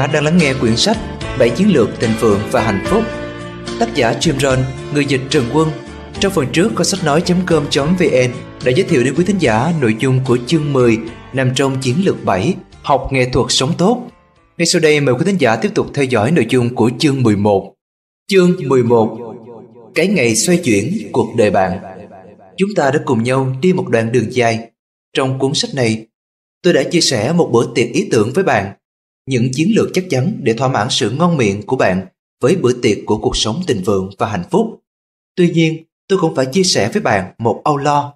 Giả đang lắng nghe quyển sách Bảy chiến lược thịnh vượng và hạnh phúc. Tác giả Jim Rohn, người dịch Trần Quân. Trong phần trước có sách nói.com.vn đã giới thiệu đến quý thính giả nội dung của chương 10 nằm trong chiến lược 7 Học nghệ thuật sống tốt. Ngay sau đây mời quý thính giả tiếp tục theo dõi nội dung của chương 11 Chương 11 Cái ngày xoay chuyển cuộc đời bạn. Chúng ta đã cùng nhau đi một đoạn đường dài. Trong cuốn sách này Tôi đã chia sẻ một bữa tiệc ý tưởng với bạn những chiến lược chắc chắn để thỏa mãn sự ngon miệng của bạn với bữa tiệc của cuộc sống tình vượng và hạnh phúc. Tuy nhiên, tôi cũng phải chia sẻ với bạn một âu lo.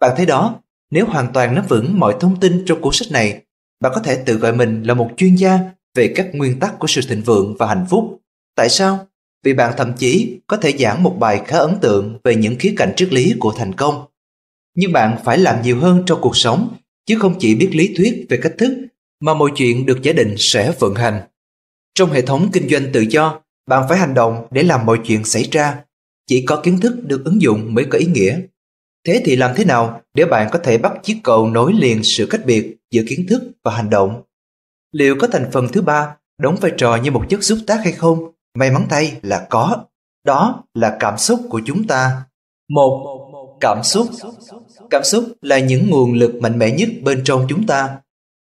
Bạn thấy đó, nếu hoàn toàn nắm vững mọi thông tin trong cuốn sách này, bạn có thể tự gọi mình là một chuyên gia về các nguyên tắc của sự thịnh vượng và hạnh phúc. Tại sao? Vì bạn thậm chí có thể giảng một bài khá ấn tượng về những khía cạnh triết lý của thành công. Nhưng bạn phải làm nhiều hơn trong cuộc sống, chứ không chỉ biết lý thuyết về cách thức mà mọi chuyện được giả định sẽ vận hành. Trong hệ thống kinh doanh tự do, bạn phải hành động để làm mọi chuyện xảy ra. Chỉ có kiến thức được ứng dụng mới có ý nghĩa. Thế thì làm thế nào để bạn có thể bắt chiếc cầu nối liền sự cách biệt giữa kiến thức và hành động? Liệu có thành phần thứ ba đóng vai trò như một chất xúc tác hay không? May mắn thay là có. Đó là cảm xúc của chúng ta. Một, cảm xúc. Cảm xúc là những nguồn lực mạnh mẽ nhất bên trong chúng ta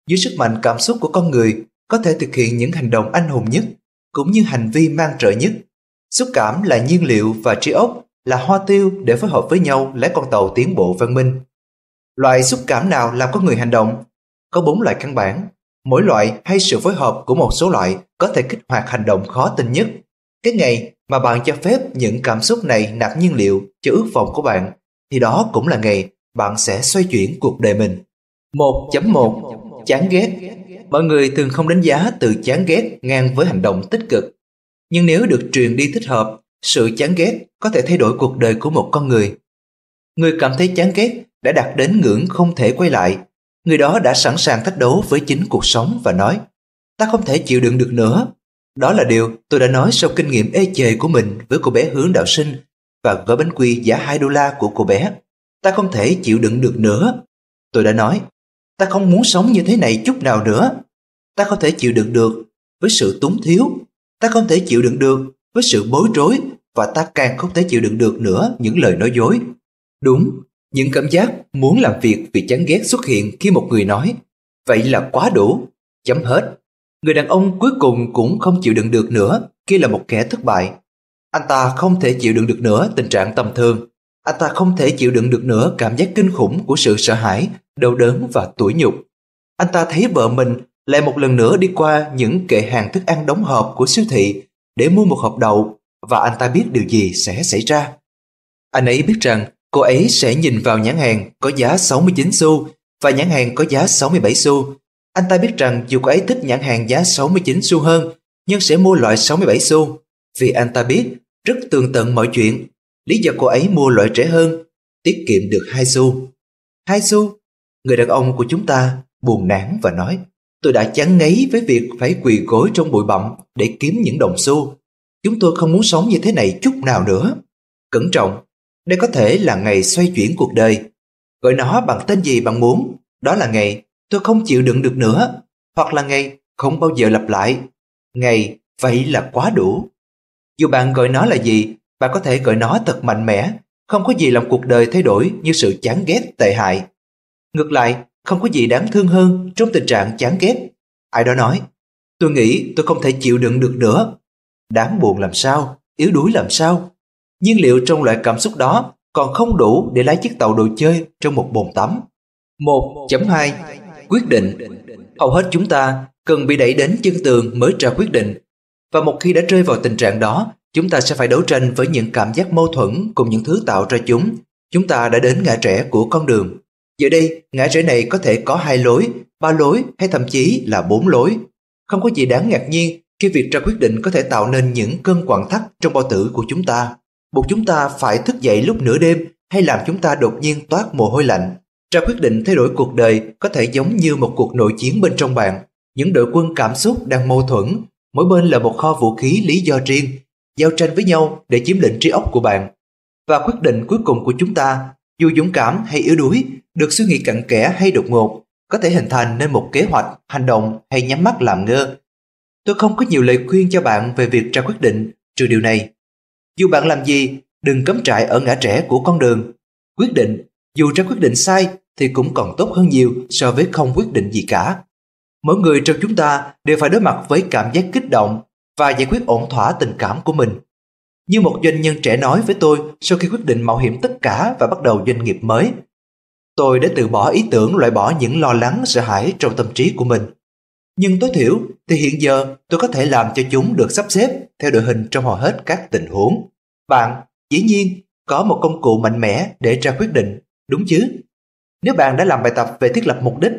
dưới sức mạnh cảm xúc của con người có thể thực hiện những hành động anh hùng nhất cũng như hành vi mang trợ nhất. Xúc cảm là nhiên liệu và trí óc là hoa tiêu để phối hợp với nhau lấy con tàu tiến bộ văn minh. Loại xúc cảm nào làm con người hành động? Có bốn loại căn bản. Mỗi loại hay sự phối hợp của một số loại có thể kích hoạt hành động khó tin nhất. Cái ngày mà bạn cho phép những cảm xúc này nạp nhiên liệu cho ước vọng của bạn, thì đó cũng là ngày bạn sẽ xoay chuyển cuộc đời mình. 1.1 chán ghét. Mọi người thường không đánh giá từ chán ghét ngang với hành động tích cực. Nhưng nếu được truyền đi thích hợp, sự chán ghét có thể thay đổi cuộc đời của một con người. Người cảm thấy chán ghét đã đạt đến ngưỡng không thể quay lại. Người đó đã sẵn sàng thách đấu với chính cuộc sống và nói Ta không thể chịu đựng được nữa. Đó là điều tôi đã nói sau kinh nghiệm ê chề của mình với cô bé hướng đạo sinh và gói bánh quy giá 2 đô la của cô bé. Ta không thể chịu đựng được nữa. Tôi đã nói Ta không muốn sống như thế này chút nào nữa. Ta không thể chịu đựng được với sự túng thiếu. Ta không thể chịu đựng được với sự bối rối và ta càng không thể chịu đựng được nữa những lời nói dối. Đúng, những cảm giác muốn làm việc vì chán ghét xuất hiện khi một người nói Vậy là quá đủ, chấm hết. Người đàn ông cuối cùng cũng không chịu đựng được nữa khi là một kẻ thất bại. Anh ta không thể chịu đựng được nữa tình trạng tầm thường. Anh ta không thể chịu đựng được nữa cảm giác kinh khủng của sự sợ hãi, đau đớn và tủi nhục. Anh ta thấy vợ mình lại một lần nữa đi qua những kệ hàng thức ăn đóng hộp của siêu thị để mua một hộp đậu và anh ta biết điều gì sẽ xảy ra. Anh ấy biết rằng cô ấy sẽ nhìn vào nhãn hàng có giá 69 xu và nhãn hàng có giá 67 xu. Anh ta biết rằng dù cô ấy thích nhãn hàng giá 69 xu hơn, nhưng sẽ mua loại 67 xu vì anh ta biết, rất tường tận mọi chuyện. Lý do cô ấy mua loại rẻ hơn tiết kiệm được hai xu. hai xu Người đàn ông của chúng ta buồn nản và nói Tôi đã chán ngấy với việc phải quỳ gối trong bụi bặm để kiếm những đồng xu. Chúng tôi không muốn sống như thế này chút nào nữa. Cẩn trọng, đây có thể là ngày xoay chuyển cuộc đời. Gọi nó bằng tên gì bạn muốn, đó là ngày tôi không chịu đựng được nữa, hoặc là ngày không bao giờ lặp lại. Ngày vậy là quá đủ. Dù bạn gọi nó là gì, bạn có thể gọi nó thật mạnh mẽ, không có gì làm cuộc đời thay đổi như sự chán ghét tệ hại. Ngược lại, không có gì đáng thương hơn trong tình trạng chán ghét. Ai đó nói, tôi nghĩ tôi không thể chịu đựng được nữa. Đáng buồn làm sao, yếu đuối làm sao. Nhiên liệu trong loại cảm xúc đó còn không đủ để lái chiếc tàu đồ chơi trong một bồn tắm. 1.2 Quyết định Hầu hết chúng ta cần bị đẩy đến chân tường mới ra quyết định. Và một khi đã rơi vào tình trạng đó, chúng ta sẽ phải đấu tranh với những cảm giác mâu thuẫn cùng những thứ tạo ra chúng. Chúng ta đã đến ngã rẽ của con đường. Giờ đây, ngã rẽ này có thể có hai lối, ba lối hay thậm chí là bốn lối. Không có gì đáng ngạc nhiên khi việc ra quyết định có thể tạo nên những cơn quặn thắt trong bao tử của chúng ta, buộc chúng ta phải thức dậy lúc nửa đêm hay làm chúng ta đột nhiên toát mồ hôi lạnh. Ra quyết định thay đổi cuộc đời có thể giống như một cuộc nội chiến bên trong bạn. Những đội quân cảm xúc đang mâu thuẫn, mỗi bên là một kho vũ khí lý do riêng, giao tranh với nhau để chiếm lĩnh trí óc của bạn. Và quyết định cuối cùng của chúng ta, dù dũng cảm hay yếu đuối, được suy nghĩ cặn kẽ hay đột ngột, có thể hình thành nên một kế hoạch, hành động hay nhắm mắt làm ngơ, Tôi không có nhiều lời khuyên cho bạn về việc ra quyết định trừ điều này. Dù bạn làm gì, đừng cấm trại ở ngã rẽ của con đường. Quyết định, dù ra quyết định sai thì cũng còn tốt hơn nhiều so với không quyết định gì cả. Mỗi người trong chúng ta đều phải đối mặt với cảm giác kích động và giải quyết ổn thỏa tình cảm của mình. Như một doanh nhân trẻ nói với tôi sau khi quyết định mạo hiểm tất cả và bắt đầu doanh nghiệp mới. Tôi đã từ bỏ ý tưởng loại bỏ những lo lắng sợ hãi trong tâm trí của mình. Nhưng tối thiểu thì hiện giờ tôi có thể làm cho chúng được sắp xếp theo đội hình trong hầu hết các tình huống. Bạn, dĩ nhiên, có một công cụ mạnh mẽ để ra quyết định, đúng chứ? Nếu bạn đã làm bài tập về thiết lập mục đích,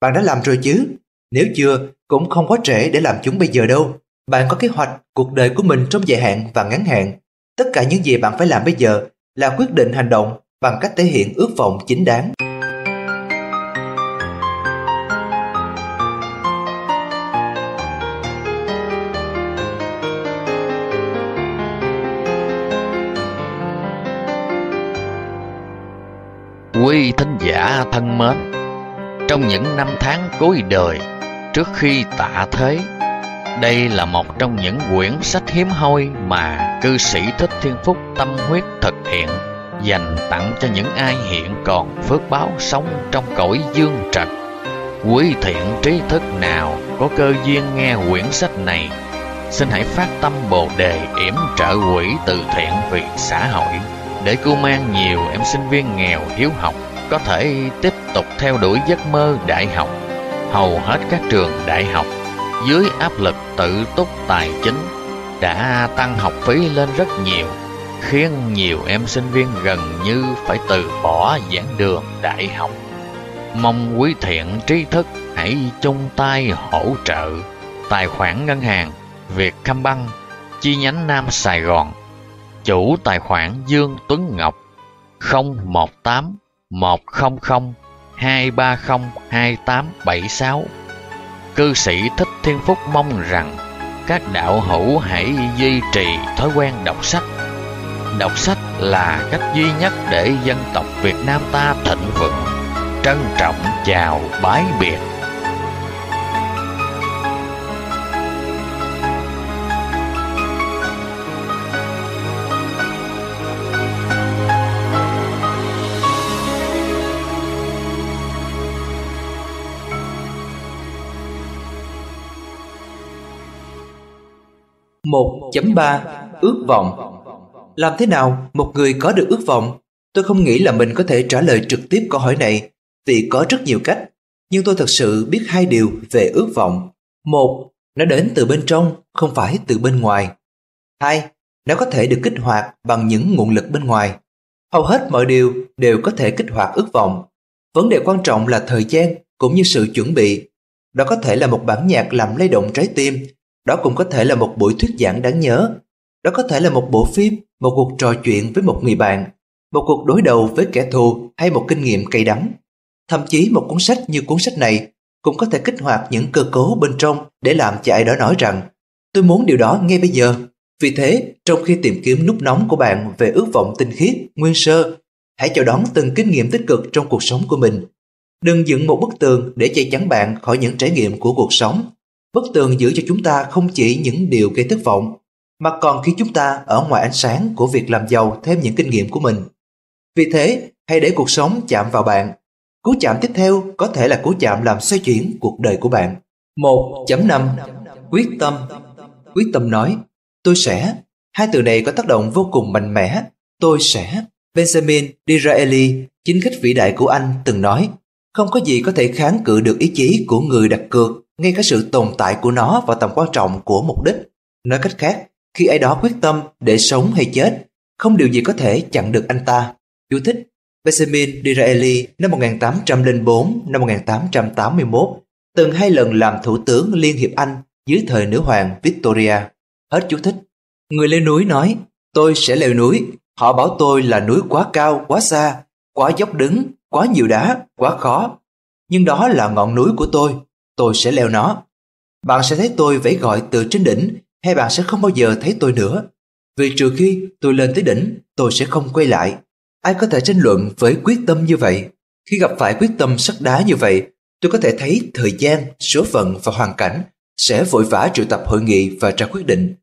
bạn đã làm rồi chứ? Nếu chưa, cũng không quá trễ để làm chúng bây giờ đâu. Bạn có kế hoạch cuộc đời của mình trong dài hạn và ngắn hạn. Tất cả những gì bạn phải làm bây giờ là quyết định hành động bằng cách thể hiện ước vọng chính đáng. Quý thính giả thân mến, trong những năm tháng cuối đời trước khi tạ thế, đây là một trong những quyển sách hiếm hoi mà cư sĩ Thích Thiên Phúc tâm huyết thực hiện dành tặng cho những ai hiện còn phước báo sống trong cõi dương trần. Quý thiện trí thức nào có cơ duyên nghe quyển sách này, xin hãy phát tâm Bồ đề yểm trợ quỹ từ thiện vì xã hội để cứu mang nhiều em sinh viên nghèo hiếu học có thể tiếp tục theo đuổi giấc mơ đại học. Hầu hết các trường đại học dưới áp lực tự túc tài chính đã tăng học phí lên rất nhiều, khiến nhiều em sinh viên gần như phải từ bỏ giảng đường đại học. Mong quý thiện trí thức hãy chung tay hỗ trợ tài khoản ngân hàng Việt Băng chi nhánh Nam Sài Gòn chủ tài khoản Dương Tuấn Ngọc 018 100 230 2876 Cư sĩ Thích Thiên Phúc mong rằng các đạo hữu hãy duy trì thói quen đọc sách. Đọc sách là cách duy nhất để dân tộc Việt Nam ta thịnh vượng. Trân trọng chào bái biệt. Một chấm ba Ước vọng Làm thế nào một người có được ước vọng? Tôi không nghĩ là mình có thể trả lời trực tiếp câu hỏi này vì có rất nhiều cách. Nhưng tôi thật sự biết hai điều về ước vọng. Một, nó đến từ bên trong, không phải từ bên ngoài. Hai, nó có thể được kích hoạt bằng những nguồn lực bên ngoài. Hầu hết mọi điều đều có thể kích hoạt ước vọng. Vấn đề quan trọng là thời gian cũng như sự chuẩn bị. Đó có thể là một bản nhạc làm lay động trái tim đó cũng có thể là một buổi thuyết giảng đáng nhớ. Đó có thể là một bộ phim, một cuộc trò chuyện với một người bạn, một cuộc đối đầu với kẻ thù hay một kinh nghiệm cay đắng. Thậm chí một cuốn sách như cuốn sách này cũng có thể kích hoạt những cơ cấu bên trong để làm cho ai đó nói rằng tôi muốn điều đó ngay bây giờ. Vì thế, trong khi tìm kiếm nút nóng của bạn về ước vọng tinh khiết, nguyên sơ, hãy chào đón từng kinh nghiệm tích cực trong cuộc sống của mình. Đừng dựng một bức tường để che chắn bạn khỏi những trải nghiệm của cuộc sống Bức tường giữ cho chúng ta không chỉ những điều gây thất vọng, mà còn khi chúng ta ở ngoài ánh sáng của việc làm giàu thêm những kinh nghiệm của mình. Vì thế, hãy để cuộc sống chạm vào bạn. Cú chạm tiếp theo có thể là cú chạm làm xoay chuyển cuộc đời của bạn. 1.5 Quyết tâm Quyết tâm nói, tôi sẽ. Hai từ này có tác động vô cùng mạnh mẽ. Tôi sẽ. Benjamin Disraeli, chính khách vĩ đại của Anh từng nói, không có gì có thể kháng cự được ý chí của người đặt cược ngay cả sự tồn tại của nó và tầm quan trọng của mục đích. Nói cách khác, khi ai đó quyết tâm để sống hay chết, không điều gì có thể chặn được anh ta. Chú thích Benjamin Disraeli năm 1804 năm 1881 từng hai lần làm thủ tướng Liên hiệp Anh dưới thời nữ hoàng Victoria. Hết chú thích. Người leo núi nói, tôi sẽ leo núi. Họ bảo tôi là núi quá cao, quá xa, quá dốc đứng, quá nhiều đá, quá khó. Nhưng đó là ngọn núi của tôi, tôi sẽ leo nó. Bạn sẽ thấy tôi vẫy gọi từ trên đỉnh hay bạn sẽ không bao giờ thấy tôi nữa. Vì trừ khi tôi lên tới đỉnh, tôi sẽ không quay lại. Ai có thể tranh luận với quyết tâm như vậy? Khi gặp phải quyết tâm sắt đá như vậy, tôi có thể thấy thời gian, số phận và hoàn cảnh sẽ vội vã triệu tập hội nghị và ra quyết định.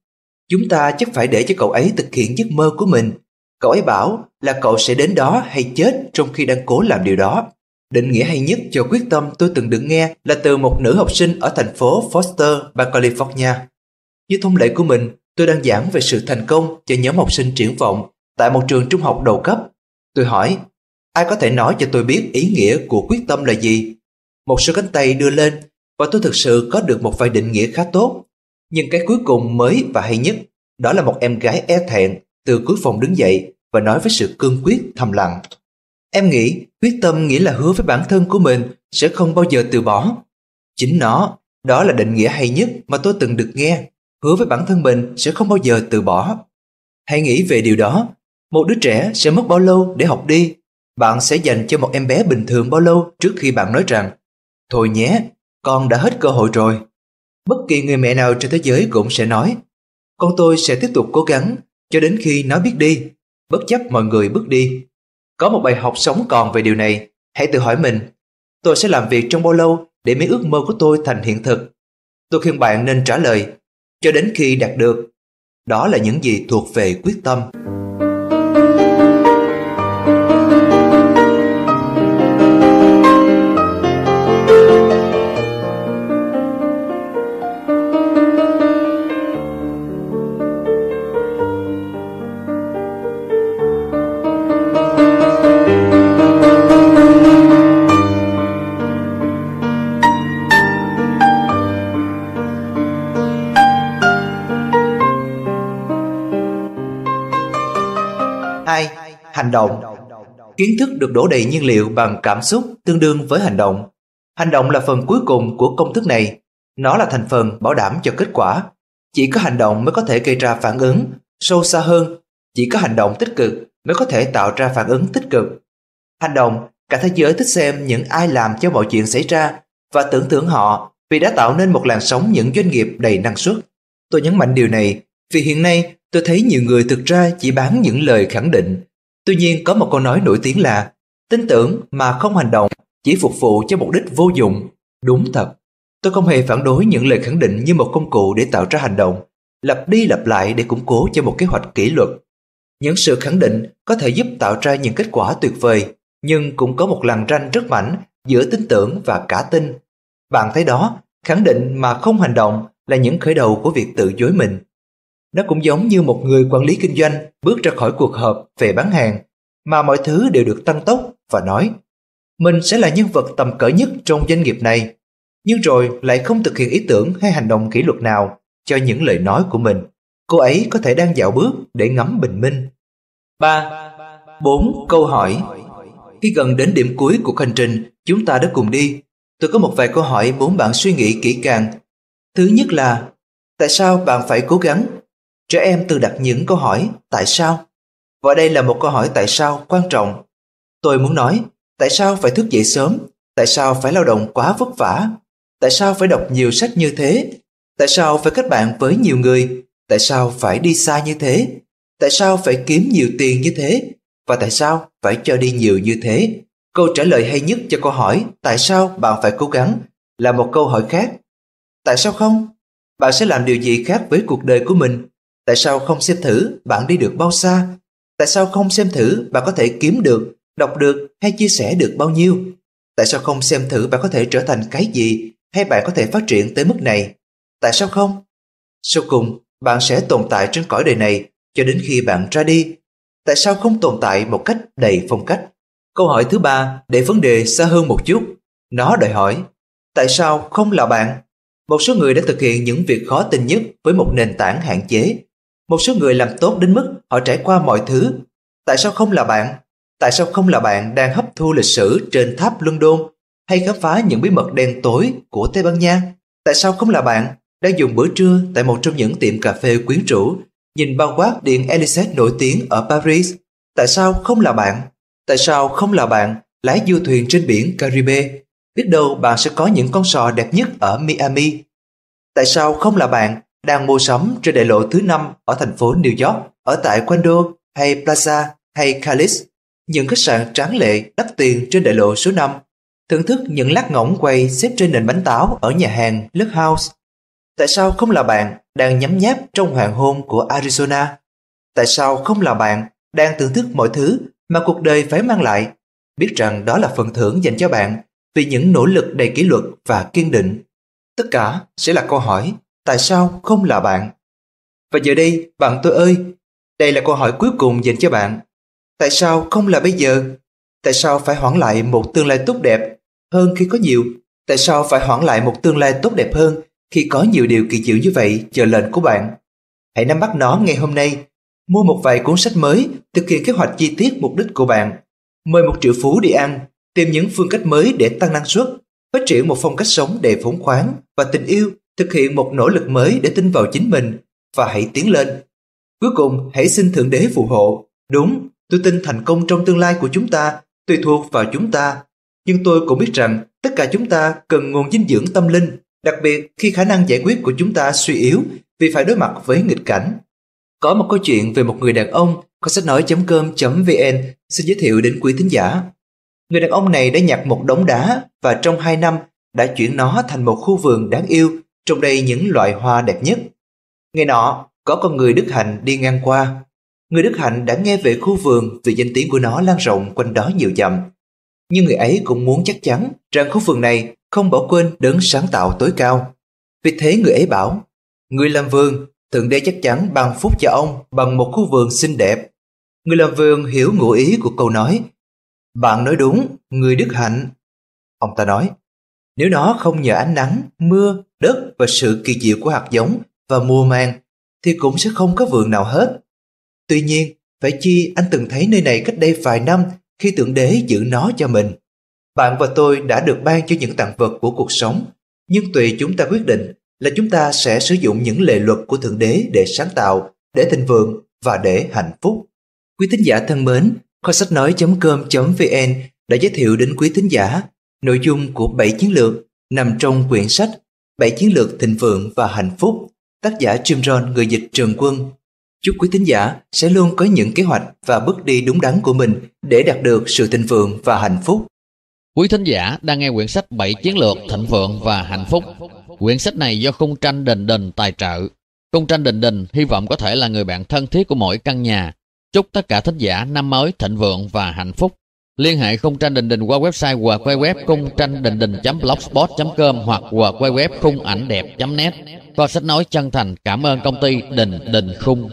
Chúng ta chắc phải để cho cậu ấy thực hiện giấc mơ của mình. Cậu ấy bảo là cậu sẽ đến đó hay chết trong khi đang cố làm điều đó. Định nghĩa hay nhất cho quyết tâm tôi từng được nghe là từ một nữ học sinh ở thành phố Foster, bang California. Như thông lệ của mình, tôi đang giảng về sự thành công cho nhóm học sinh triển vọng tại một trường trung học đầu cấp. Tôi hỏi, ai có thể nói cho tôi biết ý nghĩa của quyết tâm là gì? Một số cánh tay đưa lên và tôi thực sự có được một vài định nghĩa khá tốt. Nhưng cái cuối cùng mới và hay nhất, đó là một em gái e thẹn từ cuối phòng đứng dậy và nói với sự cương quyết thầm lặng. Em nghĩ quyết tâm nghĩa là hứa với bản thân của mình sẽ không bao giờ từ bỏ. Chính nó, đó là định nghĩa hay nhất mà tôi từng được nghe. Hứa với bản thân mình sẽ không bao giờ từ bỏ. Hãy nghĩ về điều đó. Một đứa trẻ sẽ mất bao lâu để học đi? Bạn sẽ dành cho một em bé bình thường bao lâu trước khi bạn nói rằng Thôi nhé, con đã hết cơ hội rồi. Bất kỳ người mẹ nào trên thế giới cũng sẽ nói Con tôi sẽ tiếp tục cố gắng cho đến khi nó biết đi, bất chấp mọi người bước đi. Có một bài học sống còn về điều này, hãy tự hỏi mình, tôi sẽ làm việc trong bao lâu để mấy ước mơ của tôi thành hiện thực? Tôi khuyên bạn nên trả lời, cho đến khi đạt được. Đó là những gì thuộc về quyết tâm. Hành động. Kiến thức được đổ đầy nhiên liệu bằng cảm xúc tương đương với hành động. Hành động là phần cuối cùng của công thức này. Nó là thành phần bảo đảm cho kết quả. Chỉ có hành động mới có thể gây ra phản ứng sâu xa hơn. Chỉ có hành động tích cực mới có thể tạo ra phản ứng tích cực. Hành động, cả thế giới thích xem những ai làm cho mọi chuyện xảy ra và tưởng thưởng họ vì đã tạo nên một làn sóng những doanh nghiệp đầy năng suất. Tôi nhấn mạnh điều này vì hiện nay tôi thấy nhiều người thực ra chỉ bán những lời khẳng định. Tuy nhiên có một câu nói nổi tiếng là tin tưởng mà không hành động chỉ phục vụ cho mục đích vô dụng. Đúng thật. Tôi không hề phản đối những lời khẳng định như một công cụ để tạo ra hành động, lặp đi lặp lại để củng cố cho một kế hoạch kỷ luật. Những sự khẳng định có thể giúp tạo ra những kết quả tuyệt vời, nhưng cũng có một lằn ranh rất mảnh giữa tin tưởng và cả tin. Bạn thấy đó, khẳng định mà không hành động là những khởi đầu của việc tự dối mình. Nó cũng giống như một người quản lý kinh doanh bước ra khỏi cuộc họp về bán hàng mà mọi thứ đều được tăng tốc và nói mình sẽ là nhân vật tầm cỡ nhất trong doanh nghiệp này nhưng rồi lại không thực hiện ý tưởng hay hành động kỷ luật nào cho những lời nói của mình. Cô ấy có thể đang dạo bước để ngắm bình minh. 3. 4. Câu hỏi Khi gần đến điểm cuối của hành trình chúng ta đã cùng đi, tôi có một vài câu hỏi muốn bạn suy nghĩ kỹ càng. Thứ nhất là, tại sao bạn phải cố gắng Trẻ em tự đặt những câu hỏi tại sao? Và đây là một câu hỏi tại sao quan trọng. Tôi muốn nói, tại sao phải thức dậy sớm? Tại sao phải lao động quá vất vả? Tại sao phải đọc nhiều sách như thế? Tại sao phải kết bạn với nhiều người? Tại sao phải đi xa như thế? Tại sao phải kiếm nhiều tiền như thế? Và tại sao phải cho đi nhiều như thế? Câu trả lời hay nhất cho câu hỏi tại sao bạn phải cố gắng là một câu hỏi khác. Tại sao không? Bạn sẽ làm điều gì khác với cuộc đời của mình Tại sao không xem thử bạn đi được bao xa? Tại sao không xem thử bạn có thể kiếm được, đọc được hay chia sẻ được bao nhiêu? Tại sao không xem thử bạn có thể trở thành cái gì hay bạn có thể phát triển tới mức này? Tại sao không? Sau cùng, bạn sẽ tồn tại trên cõi đời này cho đến khi bạn ra đi. Tại sao không tồn tại một cách đầy phong cách? Câu hỏi thứ ba để vấn đề xa hơn một chút. Nó đòi hỏi, tại sao không là bạn? Một số người đã thực hiện những việc khó tin nhất với một nền tảng hạn chế một số người làm tốt đến mức họ trải qua mọi thứ. Tại sao không là bạn? Tại sao không là bạn đang hấp thu lịch sử trên tháp London hay khám phá những bí mật đen tối của Tây Ban Nha? Tại sao không là bạn đang dùng bữa trưa tại một trong những tiệm cà phê quyến rũ, nhìn bao quát điện Elysée nổi tiếng ở Paris? Tại sao không là bạn? Tại sao không là bạn lái du thuyền trên biển Caribe? Biết đâu bạn sẽ có những con sò đẹp nhất ở Miami. Tại sao không là bạn đang mua sắm trên đại lộ thứ năm ở thành phố New York, ở tại Quando hay Plaza hay Calis, những khách sạn tráng lệ đắt tiền trên đại lộ số 5, thưởng thức những lát ngỗng quay xếp trên nền bánh táo ở nhà hàng Luck House. Tại sao không là bạn đang nhắm nháp trong hoàng hôn của Arizona? Tại sao không là bạn đang thưởng thức mọi thứ mà cuộc đời phải mang lại? Biết rằng đó là phần thưởng dành cho bạn vì những nỗ lực đầy kỷ luật và kiên định. Tất cả sẽ là câu hỏi tại sao không là bạn? Và giờ đây, bạn tôi ơi, đây là câu hỏi cuối cùng dành cho bạn. Tại sao không là bây giờ? Tại sao phải hoãn lại một tương lai tốt đẹp hơn khi có nhiều? Tại sao phải hoãn lại một tương lai tốt đẹp hơn khi có nhiều điều kỳ diệu như vậy chờ lệnh của bạn? Hãy nắm bắt nó ngay hôm nay. Mua một vài cuốn sách mới, thực hiện kế hoạch chi tiết mục đích của bạn. Mời một triệu phú đi ăn, tìm những phương cách mới để tăng năng suất, phát triển một phong cách sống đầy phóng khoáng và tình yêu, thực hiện một nỗ lực mới để tin vào chính mình và hãy tiến lên. Cuối cùng, hãy xin Thượng Đế phù hộ. Đúng, tôi tin thành công trong tương lai của chúng ta tùy thuộc vào chúng ta. Nhưng tôi cũng biết rằng tất cả chúng ta cần nguồn dinh dưỡng tâm linh, đặc biệt khi khả năng giải quyết của chúng ta suy yếu vì phải đối mặt với nghịch cảnh. Có một câu chuyện về một người đàn ông có sách nói.com.vn xin giới thiệu đến quý thính giả. Người đàn ông này đã nhặt một đống đá và trong 2 năm đã chuyển nó thành một khu vườn đáng yêu, trong đây những loại hoa đẹp nhất. Ngày nọ, có con người Đức Hạnh đi ngang qua. Người Đức Hạnh đã nghe về khu vườn vì danh tiếng của nó lan rộng quanh đó nhiều dặm. Nhưng người ấy cũng muốn chắc chắn rằng khu vườn này không bỏ quên đấng sáng tạo tối cao. Vì thế người ấy bảo, Người làm vườn, Thượng Đế chắc chắn ban phúc cho ông bằng một khu vườn xinh đẹp. Người làm vườn hiểu ngụ ý của câu nói. Bạn nói đúng, người Đức Hạnh. Ông ta nói, nếu nó không nhờ ánh nắng, mưa, đất và sự kỳ diệu của hạt giống và mùa màng, thì cũng sẽ không có vườn nào hết. Tuy nhiên, phải chi anh từng thấy nơi này cách đây vài năm khi tượng đế giữ nó cho mình. Bạn và tôi đã được ban cho những tặng vật của cuộc sống, nhưng tùy chúng ta quyết định là chúng ta sẽ sử dụng những lệ luật của Thượng Đế để sáng tạo, để thịnh vượng và để hạnh phúc. Quý thính giả thân mến, kho sách nói.com.vn đã giới thiệu đến quý thính giả nội dung của 7 chiến lược nằm trong quyển sách 7 chiến lược thịnh vượng và hạnh phúc tác giả Jim Rohn, người dịch Trường Quân. Chúc quý thính giả sẽ luôn có những kế hoạch và bước đi đúng đắn của mình để đạt được sự thịnh vượng và hạnh phúc. Quý thính giả đang nghe quyển sách 7 chiến lược thịnh vượng và hạnh phúc. Quyển sách này do Khung Tranh Đình Đình tài trợ. Khung Tranh Đình Đình hy vọng có thể là người bạn thân thiết của mỗi căn nhà. Chúc tất cả thính giả năm mới thịnh vượng và hạnh phúc. Liên hệ Khung Tranh Đình Đình qua website hoặc web khung tranh đình đình.blogspot.com hoặc quay web khung ảnh đẹp.net. Kho sách nói chân thành cảm ơn công ty Đình Đình Khung.